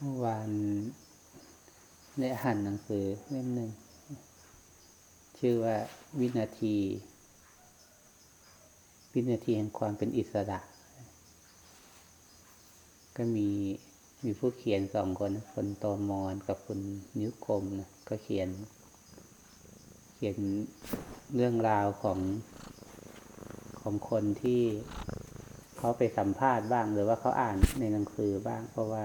เมื่อวานได้อ่านหนังสือเล่มหนึ่ง ชื่อว่าวินาที วินาทีแห่งความเป็นอิสระ ก็มีมีผู้เขียนสองคนคนโตมอนกับคุณนิ้วกลมนะก็เขียน เขียนเรื่องราวของของคนที่เขาไปสัมภาษณ์บ้าง หรือว่าเขาอ่านในหนังสือบ้าง เพราะว่า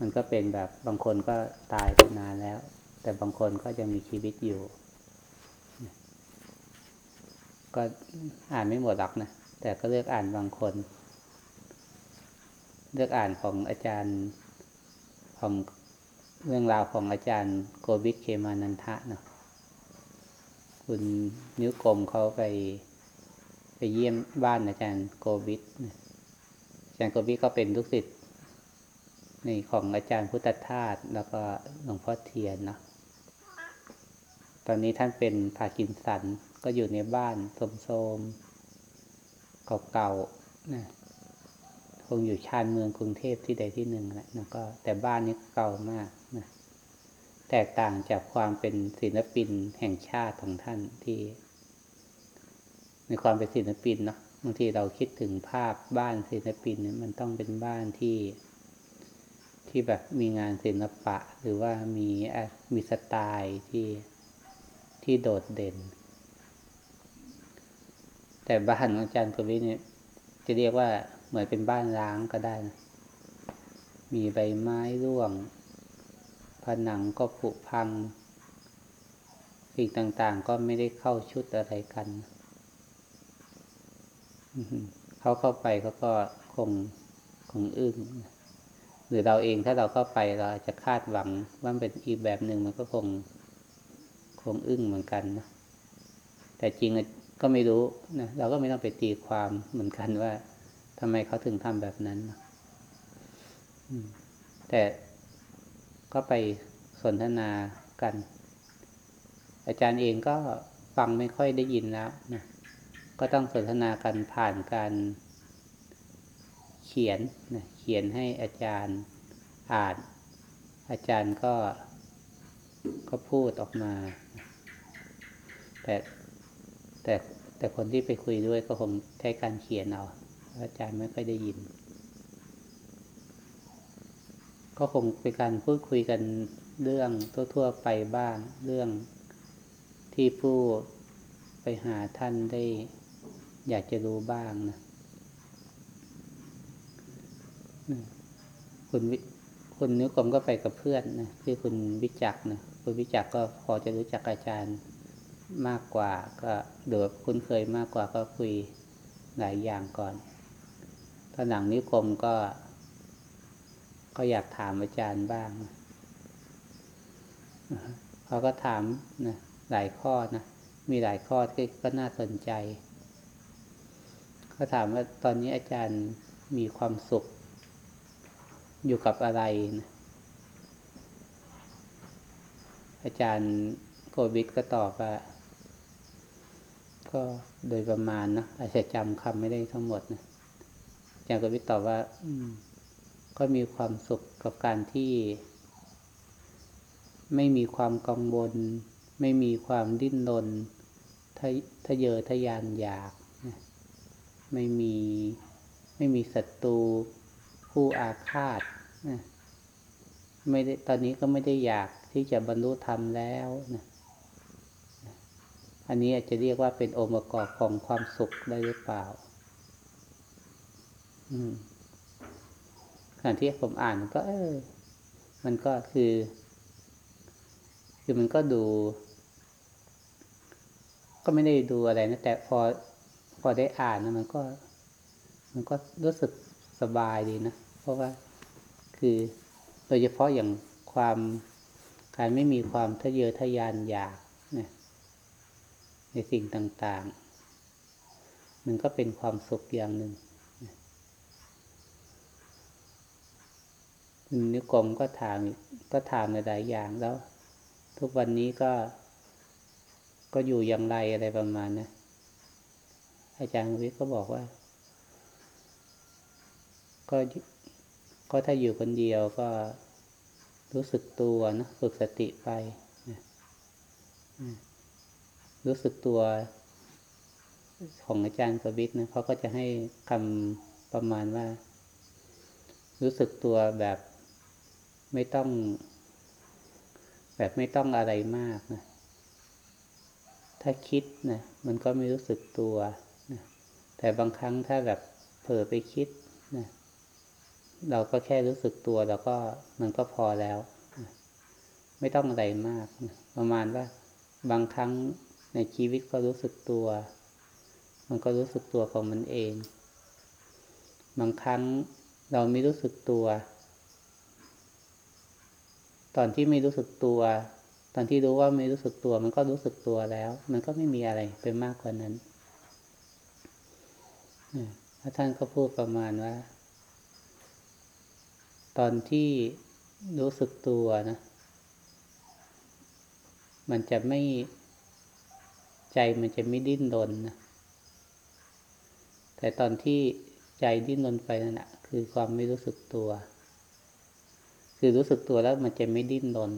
มันก็เป็นแบบบางคนก็ตายไปนานแล้ว แต่บางคนก็ยังมีชีวิตอยู่ ก็อ่านไม่หมดหรอกนะ แต่ก็เลือกอ่านบางคน เลือกอ่านของอาจารย์ของเรื่องราวของอาจารย์โกบิกเคมานันทะเนาะคุณนิ้วกลมเขาไป ไปเยี่ยมบ้านอาจารย์โกบิกอาจารย์โกบิกก็เป็นลูกศิษย์ ในของอาจารย์พุทธทาสแล้วก็หลวงพ่อเทียนเนาะตอนนี้ท่านเป็นพากินสันก็อยู่ในบ้านโสมๆเก่าๆนะคงอยู่ชานเมืองกรุงเทพที่ใดที่หนึ่งแหละนะก็แต่บ้านนี้เก่ามากนะแตกต่างจากความเป็นศิลปินแห่งชาติของท่านที่ ในความเป็นศิลปินเนาะบางทีเราคิดถึงภาพบ้านศิลปินเนี่ยมันต้องเป็นบ้านที่ ที่แบบมีงานศิลปะ หรือว่ามีมีสไตล์ที่ที่โดดเด่น แต่บ้านของอาจารย์กวิเนี่ยจะเรียกว่าเหมือนเป็นบ้านร้างก็ได้นะมีใบไม้ร่วง ผนังก็ผุพังสิ่งต่างๆ ก็ไม่ได้เข้าชุดอะไรกัน เขาเข้าไปเขาก็คงคงอึ้ง หรือเราเองถ้าเราเข้าไปเราอาจจะคาดหวังว่าเป็นอีกแบบหนึ่งมันก็คงคงอึ้งเหมือนกันนะแต่จริงก็ไม่รู้นะเราก็ไม่ต้องไปตีความเหมือนกันว่าทำไมเขาถึงทำแบบนั้นนะแต่ก็ไปสนทนากัน อาจารย์เองก็ฟังไม่ค่อยได้ยินแล้วนะก็ต้องสนทนากันผ่านการเขียนนะ ขียนให้อาจารย์อ่าน อาจารย์ก็ก็พูดออกมา แต่แต่แต่คนที่ไปคุยด้วยก็คงใช้การเขียนเอาอาจารย์ไม่ค่อยได้ยิน ก็คงเป็นการพูดคุยกันเรื่องทั่วๆไปบ้าง เรื่องที่ผู้ไปหาท่านได้อยากจะรู้บ้างนะ คุณคุณนิ้วกลมก็ไปกับเพื่อนนะคือคุณวิจักนะคุณวิจักก็พอจะรู้จักอาจารย์มากกว่า ก็เดือคุ้นเคยมากกว่าก็คุยหลายอย่างก่อนตอนหลังนิ้วกลมก็ ก็อยากถามอาจารย์บ้างเขาก็ถามนะหลายข้อนะมีหลายข้อที่ก็น่าสนใจเขาถามว่าตอนนี้อาจารย์มีความสุข อยู่กับอะไรนะอาจารย์โกบิกก็ตอบว่าก็โดยประมาณนะอาจจะจำคำไม่ได้ทั้งหมดนะอาจารย์โกบิกตอบว่าก็มีความสุขกับการที่ ไม่มีความกังวล ไม่มีความดิ้นรนทะเยอทะยานอยาก ไม่มีไม่มีศัตรู ผู้อาฆาตนะไม่ได้ตอนนี้ก็ไม่ได้อยากที่จะบรรลุธรรมแล้วนะอันนี้อาจจะเรียกว่าเป็นองค์ประกอบของความสุขได้หรือเปล่าอืมขณะที่ผมอ่านก็ เออ มันก็คือ คือมันก็ดู ก็ไม่ได้ดูอะไรนะ แต่พอพอได้อ่านนะมันก็ มันก็รู้สึกสบายดีนะ เพราะว่าคือโดยเฉพาะอย่างความการไม่มีความทะเยอทะยานอยากนะในสิ่งต่างๆ มันก็เป็นความสุขอย่างหนึ่งนิกรมก็ถามก็ถามในหลายอย่างแล้ว ทุกวันนี้ก็ ก็อยู่อย่างไรอะไรประมาณนะอาจารย์วิทย์ก็บอกว่า ก็ ก็ถ้าอยู่คนเดียวก็รู้สึกตัวนะฝึกสติไปนะรู้สึกตัวของอาจารย์ประวิทย์นะเขาก็จะให้คำประมาณว่า รู้สึกตัวแบบไม่ต้อง แบบไม่ต้องอะไรมากนะถ้าคิดนะมันก็ไม่รู้สึกตัวนะแต่บางครั้งถ้าแบบเผลอไปคิด เราก็แค่รู้สึกตัวแล้วก็มันก็พอแล้ว ไม่ต้องอะไรมาก ประมาณว่าบางครั้งในชีวิตก็รู้สึกตัว มันก็รู้สึกตัวของมันเอง บางครั้งเราไม่รู้สึกตัว ตอนที่ไม่รู้สึกตัว ตอนที่รู้ว่าไม่รู้สึกตัว มันก็รู้สึกตัวแล้ว มันก็ไม่มีอะไรไปมากกว่านั้นพระท่านก็พูดประมาณว่า ตอนที่รู้สึกตัวนะ มันจะไม่ใจมันจะไม่ดิ้นรนนะแต่ตอนที่ใจดิ้นรนไปนั่นแหะคือความไม่รู้สึกตัว คือรู้สึกตัวแล้วมันจะไม่ดิ้นรน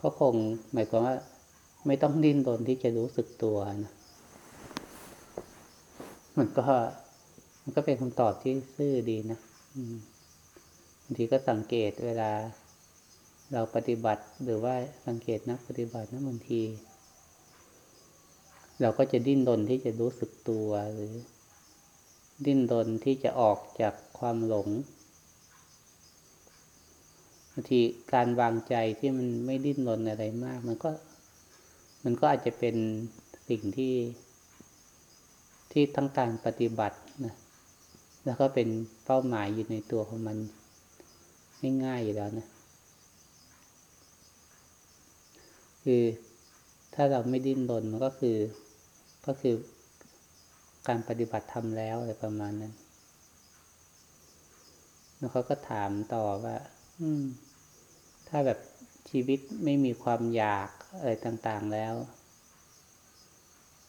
ก็คงหมายความว่า ไม่ต้องดิ้นรนที่จะรู้สึกตัวนะมันก็มันก็เป็นคำตอบที่ซื่อดีนะ บางทีก็สังเกตเวลาเราปฏิบัติหรือว่าสังเกตนักปฏิบัตินะบางที เราก็จะดิ้นรนที่จะรู้สึกตัวหรือ ดิ้นรนที่จะออกจากความหลงบางทีการวางใจที่มันไม่ดิ้นรนอะไรมาก มันก็ มันก็อาจจะเป็นสิ่งที่ที่ทั้งการปฏิบัติ แล้วก็เป็นเป้าหมายอยู่ในตัวของมันง่ายๆอยู่แล้วนะ คือถ้าเราไม่ดิ้นรนมันก็คือก็คือการปฏิบัติธรรมแล้วอะไรประมาณนั้น แล้วเขาก็ถามต่อว่า อืม ถ้าแบบชีวิตไม่มีความอยากอะไรต่างๆแล้ว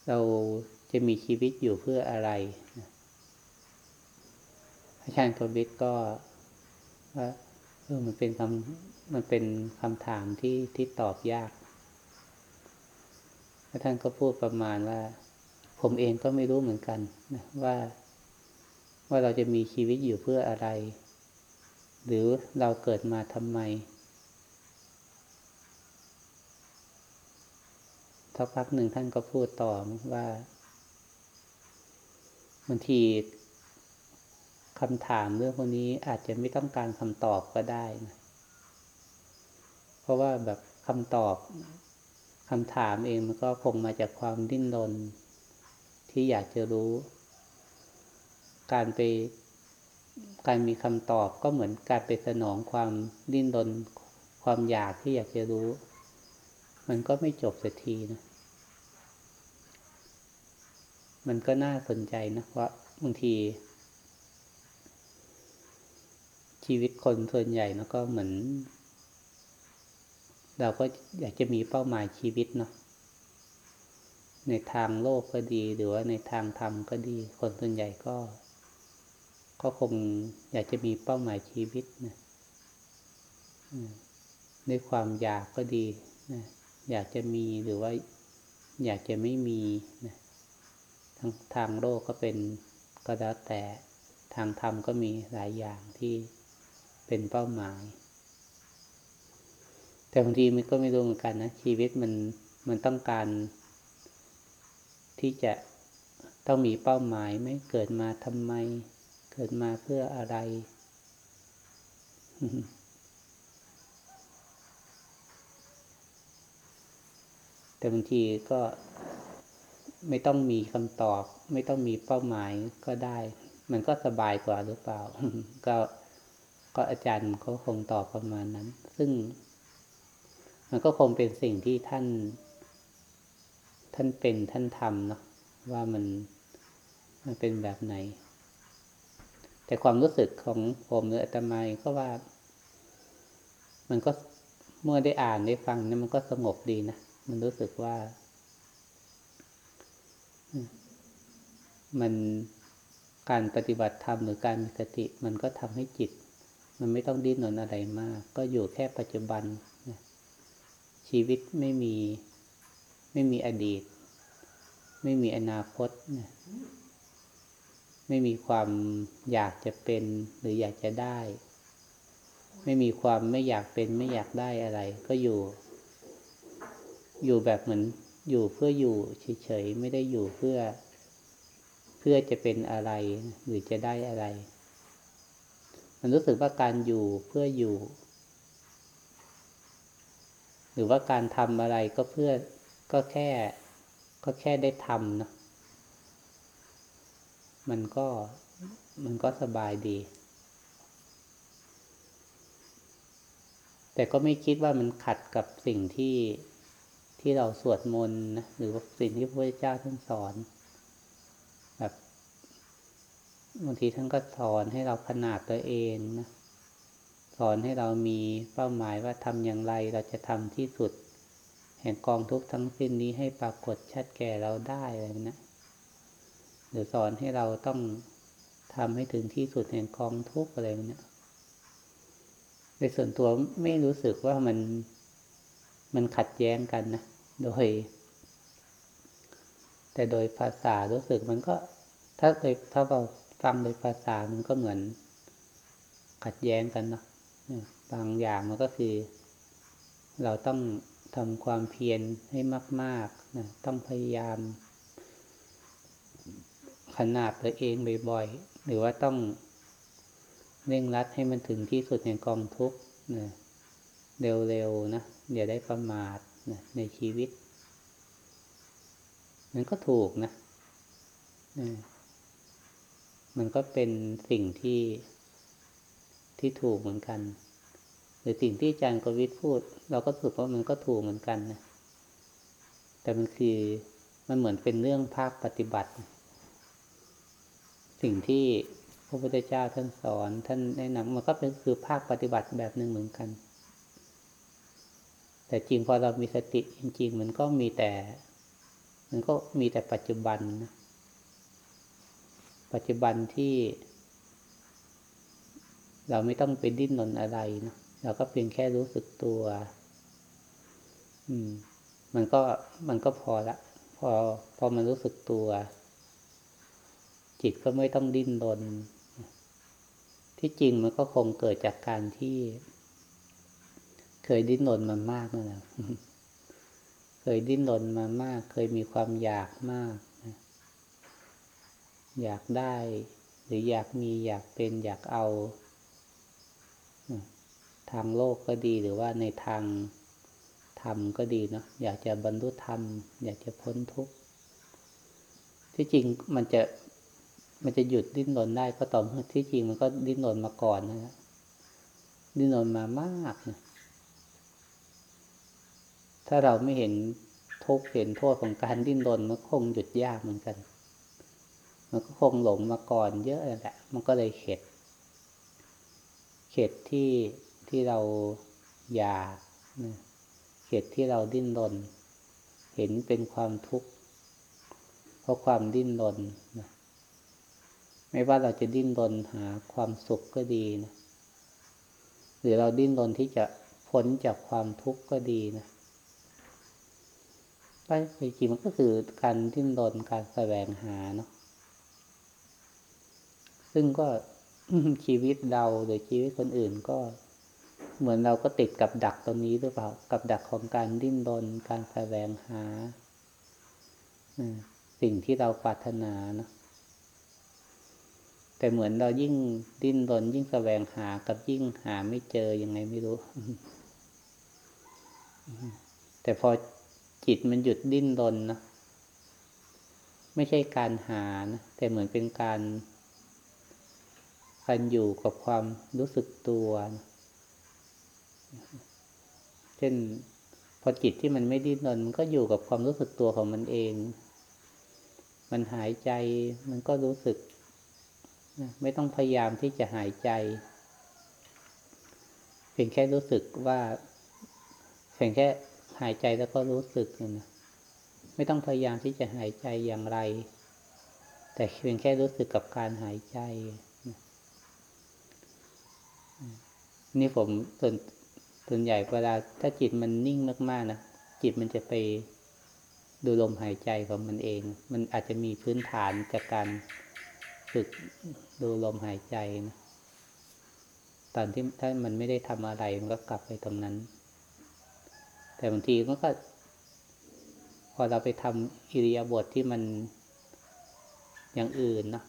เราจะมีชีวิตอยู่เพื่ออะไร อาจารย์โทบิทก็ว่าเออมันเป็นคำมันเป็นคำถามที่ที่ตอบยากท่านก็พูดประมาณว่า ผมเองก็ไม่รู้เหมือนกันนะว่าว่าเราจะมีชีวิตอยู่เพื่ออะไร หรือเราเกิดมาทำไมทักพักหนึ่งท่านก็พูดต่อว่าบางที คำถามเรื่องพวกนี้อาจจะไม่ต้องการคำตอบก็ได้นะเพราะว่าแบบคำตอบคำถามเองมันก็คงมาจากความดิ้นรนที่อยากจะรู้ การไปการมีคำตอบก็เหมือนการไปสนองความดิ้นรนความอยากที่อยากจะรู้ มันก็ไม่จบสักทีนะ มันก็น่าสนใจนะว่าบางที ชีวิตคนส่วนใหญ่นะก็เหมือน เราก็อยากจะมีเป้าหมายชีวิตเนาะในทางโลกก็ดี หรือว่าในทางธรรมก็ดี คนส่วนใหญ่ก็ ก็คงอยากจะมีเป้าหมายชีวิตนะในความอยากก็ดีนะอยากจะมีหรือว่า อยากจะไม่มีนะทางทางโลกก็เป็นก็แล้วแต่ทางธรรมก็มีหลายอย่างที่ เป็นเป้าหมาย แต่บางทีมันก็ไม่รู้เหมือนกันนะ ชีวิตมันมันต้องการ ที่จะต้องมีเป้าหมายไหมเกิดมาทำไม เกิดมาเพื่ออะไร แต่บางทีก็ไม่ต้องมีคำตอบ ไม่ต้องมีเป้าหมายก็ได้ มันก็สบายกว่าหรือเปล่า ก็ ก็อาจารย์เขาคงตอบประมาณนั้น ซึ่ง มันก็คงเป็นสิ่งที่ท่าน ท่านเป็นท่านทำเนาะว่ามันมันเป็นแบบไหน แต่ความรู้สึกของผมหรืออาตมาก็ว่า มันก็เมื่อได้อ่านได้ฟังเนี่ยมันก็สงบดีนะมันรู้สึกว่า มันการปฏิบัติธรรมหรือการมีสติ มันก็ทำให้จิต มันไม่ต้องดิ้นรนอะไรมาก ก็อยู่แค่ปัจจุบันนะชีวิตไม่มีไม่มีอดีต ไม่มีอนาคตนะไม่มีความอยากจะเป็นหรืออยากจะได้ ไม่มีความไม่อยากเป็นไม่อยากได้อะไร ก็อยู่ อยู่แบบเหมือนอยู่เพื่ออยู่เฉยๆไม่ได้อยู่เพื่อ เพื่อจะเป็นอะไรหรือจะได้อะไร มันรู้สึกว่าการอยู่เพื่ออยู่ หรือว่าการทำอะไรก็เพื่อก็แค่ ก็แค่ได้ทำเนาะมันก็มันก็สบายดี แต่ก็ไม่คิดว่ามันขัดกับสิ่งที่ที่เราสวดมนต์นะหรือว่าสิ่งที่พระพุทธเจ้าท่านสอน แบบ บางทีท่านก็สอนให้เราขนาดตัวเองนะสอนให้เรามีเป้าหมายว่าทำอย่างไรเราจะทำที่สุด แห่งกองทุกทั้งสิ้นนี้ให้ปรากฏชัดแก่เราได้อะไรนะหรือสอนให้เราต้องทำให้ถึงที่สุดแห่งกองทุกอะไรเนี่ยในส่วนตัวไม่รู้สึกว่ามันมันขัดแย้งกันนะ โดย แต่โดยภาษารู้สึกมันก็ ถ้าเคยถ้าเรา ฟังโดยภาษามันก็เหมือน ขัดแย้งกันเนาะบางอย่างมันก็คือ เราต้องทำความเพียรให้มากๆนะต้องพยายาม ขนาดตัวเองบ่อยๆ หรือว่าต้องเร่งรัดให้มันถึงที่สุดแห่งกองทุกนะเร็วๆนะอย่าได้ประมาทนะในชีวิต มันก็ถูกนะนะ มันก็เป็นสิ่งที่ที่ถูกเหมือนกัน หรือสิ่งที่อาจารย์กวิทพูด เราก็สึกว่ามันก็ถูกเหมือนกันนะแต่มันคือมันเหมือนเป็นเรื่องภาคปฏิบัติ สิ่งที่พระพุทธเจ้าท่านสอน ท่านแนะนำมันก็เป็นคือภาคปฏิบัติแบบหนึ่งเหมือนกัน แต่จริงพอเรามีสติจริง ๆ มันก็มีแต่ มันก็มีแต่ปัจจุบันนะ ปัจจุบันที่ เราไม่ต้องไปดิ้นรนอะไรนะเราก็เพียงแค่รู้สึกตัว อืม มันก็มันก็พอละ พอพอมันรู้สึกตัว จิตก็ไม่ต้องดิ้นรนที่จริงมันก็คงเกิดจากการที่ เคยดิ้นรนมามากนั่นแหละเคยดิ้นรนมามาก เคยมีความอยากมาก อยากได้ หรืออยากมีอยากเป็นอยากเอา ทางโลกก็ดีหรือว่าในทางธรรมก็ดีเนาะอยากจะบรรลุธรรม อยากจะพ้นทุกข์ที่จริงมันจะมันจะหยุดดิ้นรนได้ก็ต่อเมื่อที่จริงมันก็ดิ้นรนมาก่อนนะดิ้นรนมามากนะถ้าเราไม่เห็นทุกข์เห็นโทษของการดิ้นรนมันคงหยุดยากเหมือนกัน มันก็คงหลงมาก่อนเยอะแหละ มันก็เลยเข็ด เข็ดที่ที่เราอยากเข็ดที่เราดิ้นรน เห็นเป็นความทุกข์ เพราะความดิ้นรนนะไม่ว่าเราจะดิ้นรนหาความสุขก็ดีนะ หรือเราดิ้นรนที่จะพ้นจากความทุกข์ก็ดีนะใช่จริงมันก็คือการดิ้นรนการแสวงหาเนาะ ซึ่งก็ชีวิตเราหรือชีวิตคนอื่นก็ เหมือนเราก็ติดกับดักตรงนี้หรือเปล่า กับดักของการดิ้นรนการแสวงหาสิ่งที่เราปรารถนานะแต่เหมือนเรายิ่งดิ้นรนยิ่งแสวงหากับยิ่งหาไม่เจอยังไงไม่รู้ แต่พอจิตมันหยุดดิ้นรนนะไม่ใช่การหานะแต่เหมือนเป็นการ การอยู่กับความรู้สึกตัวนะเช่นพอจิตที่มันไม่ดิ้นรนมันก็อยู่กับความรู้สึกตัวของมันเอง มันหายใจมันก็รู้สึก ไม่ต้องพยายามที่จะหายใจ เพียงแค่รู้สึกว่า เพียงแค่หายใจแล้วก็รู้สึกนะไม่ต้องพยายามที่จะหายใจอย่างไร แต่เพียงแค่รู้สึกกับการหายใจ นี่ผมส่วนส่วนใหญ่เวลาถ้าจิตมันนิ่งมากๆนะจิตมันจะไปดูลมหายใจของมันเอง มันอาจจะมีพื้นฐานจากการฝึกดูลมหายใจนะตอนที่ถ้ามันไม่ได้ทำอะไรมันก็กลับไปตรงนั้น แต่บางทีมันก็ พอเราไปทำอิริยาบถทที่มันอย่างอื่นเนาะ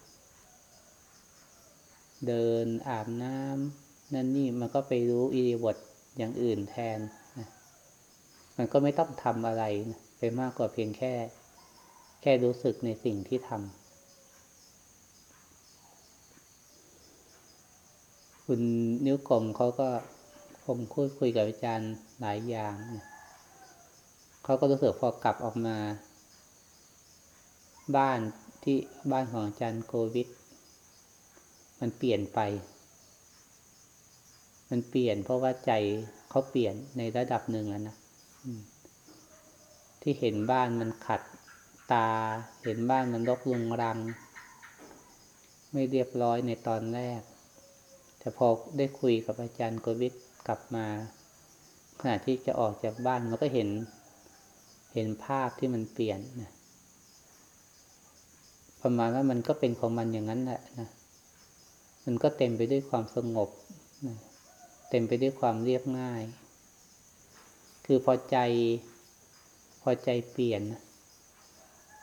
เดินอาบน้ำ นั่นนี่มันก็ไปรู้อิริบถอย่างอื่นแทนนะมันก็ไม่ต้องทำอะไรนะไปมากกว่าเพียงแค่ แค่รู้สึกในสิ่งที่ทำคุณนิ้วกลมเขาก็คงคุยคุยกับอาจารย์หลายอย่างนะเขาก็รู้สึกพอกลับออกมา บ้านที่บ้านของอาจารย์โควิด มันเปลี่ยนไป มันเปลี่ยน เพราะว่าใจเขาเปลี่ยนในระดับหนึ่งแล้วนะที่เห็นบ้านมันขัดตา เห็นบ้านมันรกรุงรัง ไม่เรียบร้อยในตอนแรก แต่พอได้คุยกับอาจารย์โควิดกลับมา ขณะที่จะออกจากบ้านมันก็เห็น เห็นภาพที่มันเปลี่ยนนะประมาณว่ามันก็เป็นของมันอย่างนั้นแหละนะมันก็เต็มไปด้วยความสงบ เต็มไปด้วยความเรียบง่าย คือพอใจ พอใจเปลี่ยน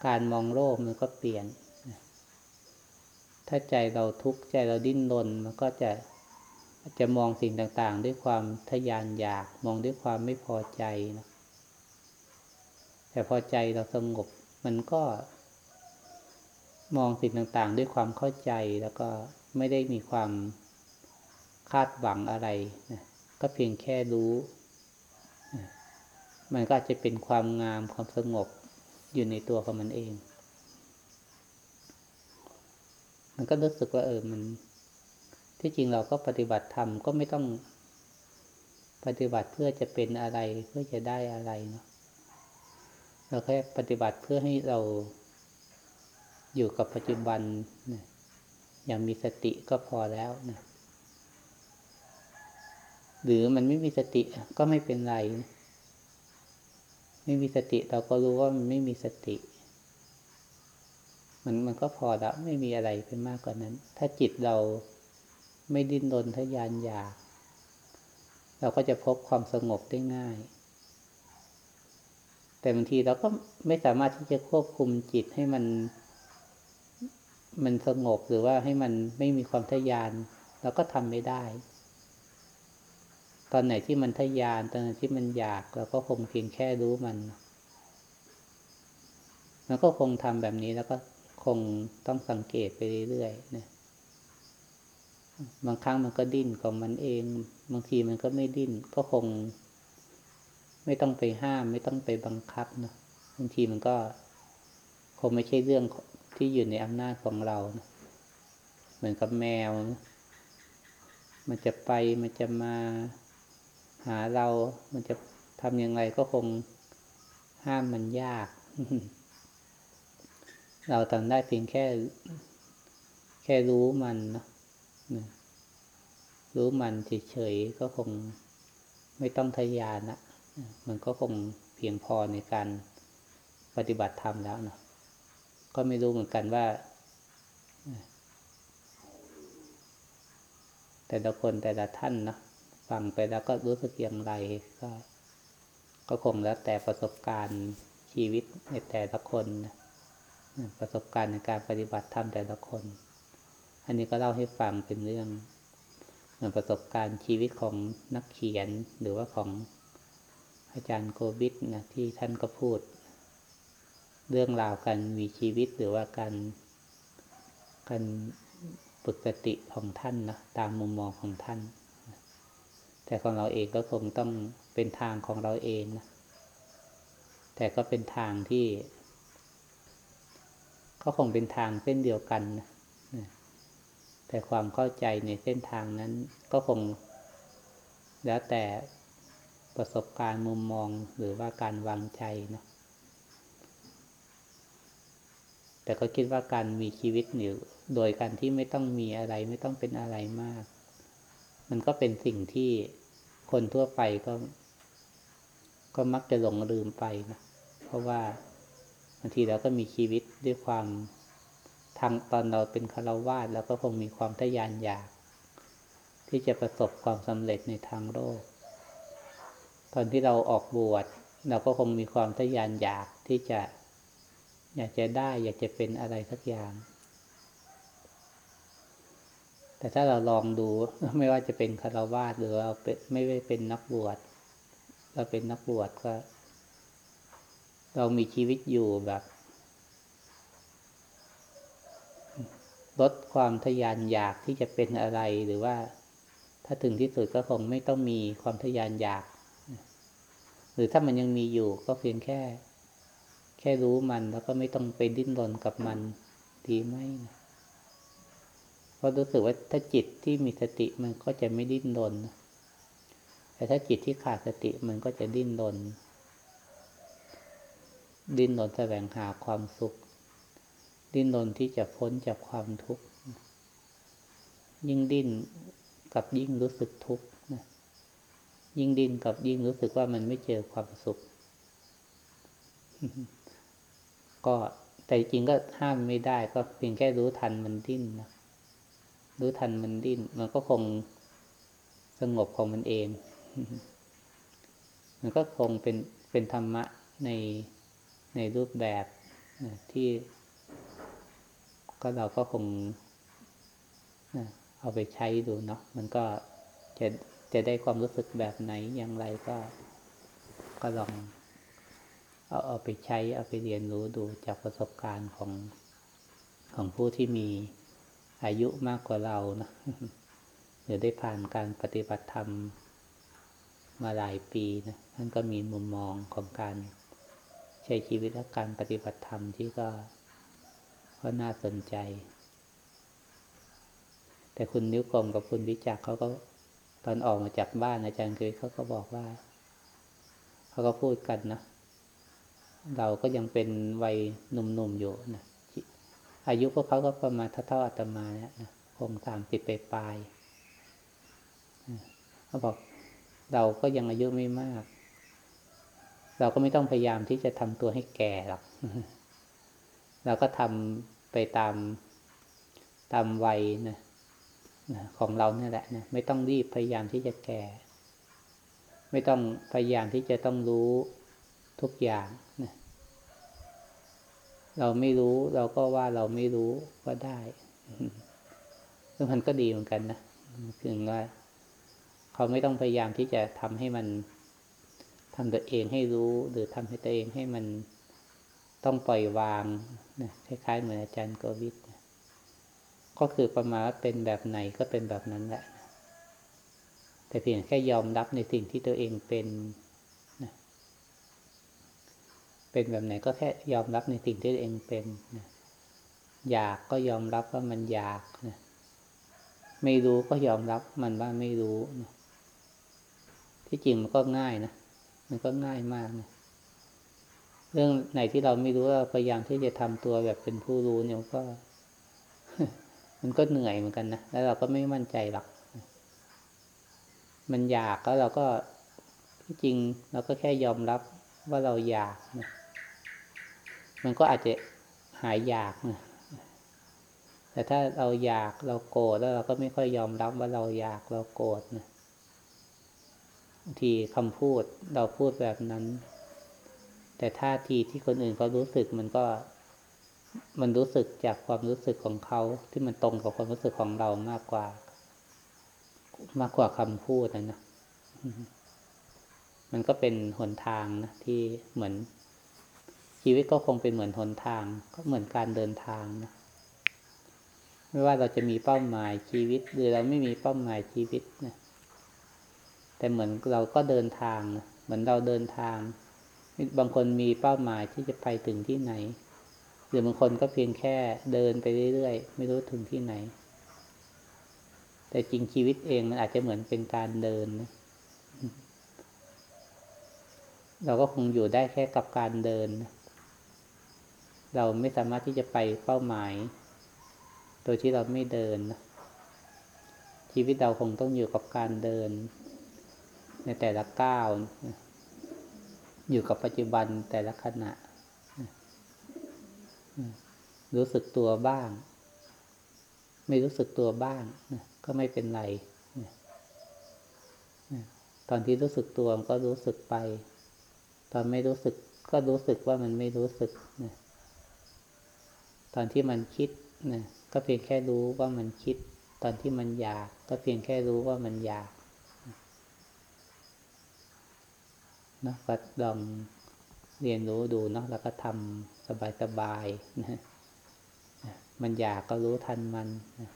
การมองโลกมันก็เปลี่ยน ถ้าใจเราทุกข์ใจเราดิ้นรนมันก็จะจะมองสิ่งต่างๆ ด้วยความทยานอยาก มองด้วยความไม่พอใจนะแต่พอใจเราสงบ มันก็ มองสิ่งต่างๆ ด้วยความเข้าใจแล้วก็ไม่ได้มีความ คาดหวังอะไรนะก็เพียงแค่รู้ มันก็จะเป็นความงามความสงบอยู่ในตัวของมันเอง มันก็รู้สึกว่าเออมัน ที่จริงเราก็ปฏิบัติธรรมก็ไม่ต้องปฏิบัติเพื่อจะเป็นอะไรเพื่อจะได้อะไรเนาะเราแค่ปฏิบัติเพื่อให้เราอยู่กับปัจจุบันนะอย่างมีสติก็พอแล้วนะ หรือมันไม่มีสติก็ไม่เป็นไร ไม่มีสติเราก็รู้ว่ามันไม่มีสติ มันมันก็พอแล้วไม่มีอะไรเป็นมากกว่านั้น ถ้าจิตเราไม่ดิ้นรนทะยานอยาก เราก็จะพบความสงบได้ง่าย แต่บางทีเราก็ไม่สามารถที่จะควบคุมจิตให้มัน มันสงบหรือว่าให้มันไม่มีความทะยาน เราก็ทำไม่ได้ ตอนไหนที่มันทยาน ตอนไหนที่มันอยากเราก็คงเพียงแค่รู้มันมันก็คงทำแบบนี้แล้วก็คงต้องสังเกตไปเรื่อยๆนะบางครั้งมันก็ดิ้นของมันเอง บางทีมันก็ไม่ดิ้น ก็คง ไม่ต้องไปห้าม ไม่ต้องไปบังคับเนาะบางทีมันก็คงไม่ใช่เรื่องที่อยู่ในอำนาจของเรานะเหมือนกับแมวนะมันจะไปมันจะมา หาเรา มันจะทำยังไงก็คงห้ามมันยาก เราทำได้เพียงแค่ แค่รู้มันนะรู้มันเฉยๆก็คงไม่ต้องทยานนะมันก็คงเพียงพอในการปฏิบัติธรรมแล้วเนาะก็ไม่รู้เหมือนกันว่า แต่ละคนแต่ละท่านนะ ฟังไปแล้วก็รู้สึกอย่างไรก็ ก็คงแล้วแต่ประสบการณ์ชีวิตในแต่ละคนนะประสบการณ์ในการปฏิบัติธรรมแต่ละคน อันนี้ก็เล่าให้ฟังเป็นเรื่องเหมือนประสบการณ์ชีวิตของนักเขียนหรือว่าของอาจารย์โควิดนะที่ท่านก็พูด เรื่องราวการมีชีวิตหรือว่าการการฝึกสติของท่านนะตามมุมมองของท่าน แต่ของเราเองก็คงต้องเป็นทางของเราเองนะแต่ก็เป็นทางที่ ก็คงเป็นทางเส้นเดียวกันนะแต่ความเข้าใจในเส้นทางนั้นก็คง แล้วแต่ประสบการณ์มุมมองหรือว่าการวางใจนะแต่ก็คิดว่าการมีชีวิตอยู่โดยการที่ไม่ต้องมีอะไรไม่ต้องเป็นอะไรมาก มันก็เป็นสิ่งที่คนทั่วไปก็ ก็มักจะหลงลืมไปนะเพราะว่าบางทีเราก็มีชีวิตด้วยความทางตอนเราเป็นคารวาสแล้วก็คงมีความทะยานอยาก ที่จะประสบความสำเร็จในทางโลก ตอนที่เราออกบวชเราก็คงมีความทะยานอยากที่จะอยากจะได้ อยากจะเป็นอะไรสักอย่าง แต่ถ้าเราลองดูไม่ว่าจะเป็นคารวาสหรือเราเป็นไม่ได้เป็นนักบวชเราเป็นนักบวชก็ เรามีชีวิตอยู่แบบลดความทยานอยากที่จะเป็นอะไรหรือว่าถ้าถึงที่สุดก็คงไม่ต้องมีความทยานอยาก หรือถ้ามันยังมีอยู่ก็เพียงแค่ แค่รู้มันแล้วก็ไม่ต้องไปดิ้นรนกับมันดีไหมเพ ราะรู้สึกว่าถ้าจิตที่มีสติมันก็จะไม่ดิ้นรนแต่ถ้าจิตที่ขาดสติมันก็จะดิ้นรน ดิ้นรนแสวงหาความสุข ดิ้นรนที่จะพ้นจากความทุกข์ ยิ่งดิ้นกับยิ่งรู้สึกทุกข์ยิ่งดิ้นกับยิ่งรู้สึกว่ามันไม่เจอความสุข ก็แต่จริงก็ห้ามไม่ได้ก็เพียงแค่รู้ทันมันดิ้นนะ รู้ทันมันดิ้น มันก็คงสงบของมันเอง มันก็คงเป็นเป็นธรรมะในในรูปแบบที่ ก็เราก็คงเอาไปใช้ดูเนาะ มันก็จะจะได้ความรู้สึกแบบไหนอย่างไรก็ ก็ลองเอาเอาไปใช้เอาไปเรียนรู้ดูจากประสบการณ์ของของผู้ที่มี อายุมากกว่าเรานะหรือได้ผ่านการปฏิบัติธรรมมาหลายปีนะท่านก็มีมุมมองของการใช้ชีวิตและการปฏิบัติธรรมที่ก็ก็น่าสนใจ แต่คุณนิ้วกลมกับคุณวิจักเขาก็ตอนออกมาจากบ้านอาจารย์เคยเขาก็บอกว่า เขาก็พูดกันนะ เราก็ยังเป็นวัยหนุ่มๆอยู่นะ อายุพวกเขาก็ประมาณเท่าๆอาตมาเนี่ยคงสามสิบไปปลายเขาบอกเราก็ยังอายุไม่มาก เราก็ไม่ต้องพยายามที่จะทำตัวให้แก่หรอกเราก็ทำไปตามตามวัยนะนะของเราเนี่ยแหละนะไม่ต้องรีบพยายามที่จะแก่ ไม่ต้องพยายามที่จะต้องรู้ทุกอย่างนะ เราไม่รู้เราก็ว่าเราไม่รู้ก็ได้ซึ่งมันก็ดีเหมือนกันนะคือว่า เขาไม่ต้องพยายามที่จะทำให้มันทำตัวเองให้รู้ หรือทำให้ตัวเองให้มันต้องปล่อยวางนะคล้ายๆเหมือนอาจารย์กวิทก็คือประมาณเป็นแบบไหนก็เป็นแบบนั้นแหละ แต่เพียงแค่ยอมรับในสิ่งที่ตัวเองเป็น เป็นแบบไหนก็แค่ยอมรับในสิ่งที่เองเป็นนะอยากก็ยอมรับว่ามันอยากนะไม่รู้ก็ยอมรับมันว่าไม่รู้นะที่จริงมันก็ง่ายนะมันก็ง่ายมากนะเรื่องไหนที่เราไม่รู้เราพยายามที่จะทำตัวแบบเป็นผู้รู้เนี่ยก็ มันก็เหนื่อยเหมือนกันนะแล้วเราก็ไม่มั่นใจหรอกมันอยากแล้วเราก็ที่จริงเราก็แค่ยอมรับว่าเราอยากนะ มันก็อาจจะหายอยากนะแต่ถ้าเราอยากเราโกรธแล้วเราก็ไม่ค่อยยอมรับว่าเราอยากเราโกรธนะบางทีคำพูดเราพูดแบบนั้น แต่ท่าทีที่คนอื่นเขารู้สึกมันก็ มันรู้สึกจากความรู้สึกของเขาที่มันตรงกับความรู้สึกของเรามากกว่า มากกว่าคำพูดนะนะมันก็เป็นหนทางนะที่เหมือน ชีวิตก็คงเป็นเหมือนหนทาง ก็เหมือนการเดินทางนะไม่ว่าเราจะมีเป้าหมายชีวิต หรือเราไม่มีเป้าหมายชีวิตนะแต่เหมือนเราก็เดินทางนะเหมือนเราเดินทาง บางคนมีเป้าหมายที่จะไปถึงที่ไหน หรือบางคนก็เพียงแค่เดินไปเรื่อยๆ ไม่รู้ถึงที่ไหน แต่จริงชีวิตเองมันอาจจะเหมือนเป็นการเดินนะเราก็คงอยู่ได้แค่กับการเดิน เราไม่สามารถที่จะไปเป้าหมาย โดยที่เราไม่เดิน ชีวิตเราคงต้องอยู่กับการเดิน ในแต่ละก้าวอยู่กับปัจจุบันแต่ละขณะ รู้สึกตัวบ้าง ไม่รู้สึกตัวบ้าง ก็ไม่เป็นไร ตอนที่รู้สึกตัวก็รู้สึกไป ตอนไม่รู้สึกก็รู้สึกว่ามันไม่รู้สึกนะ ตอนที่มันคิดนะก็เพียงแค่รู้ว่ามันคิด ตอนที่มันอยาก ก็เพียงแค่รู้ว่ามันอยากนะก็ลองเรียนรู้ดูเนาะแล้วก็ทำสบายๆนะมันอยากก็รู้ทันมันนะ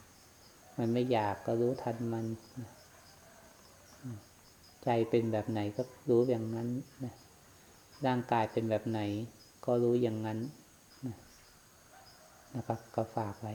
มันไม่อยากก็รู้ทันมันนะใจเป็นแบบไหนก็รู้อย่างนั้นนะร่างกายเป็นแบบไหนก็รู้อย่างนั้น นะครับ ก็ฝากไว้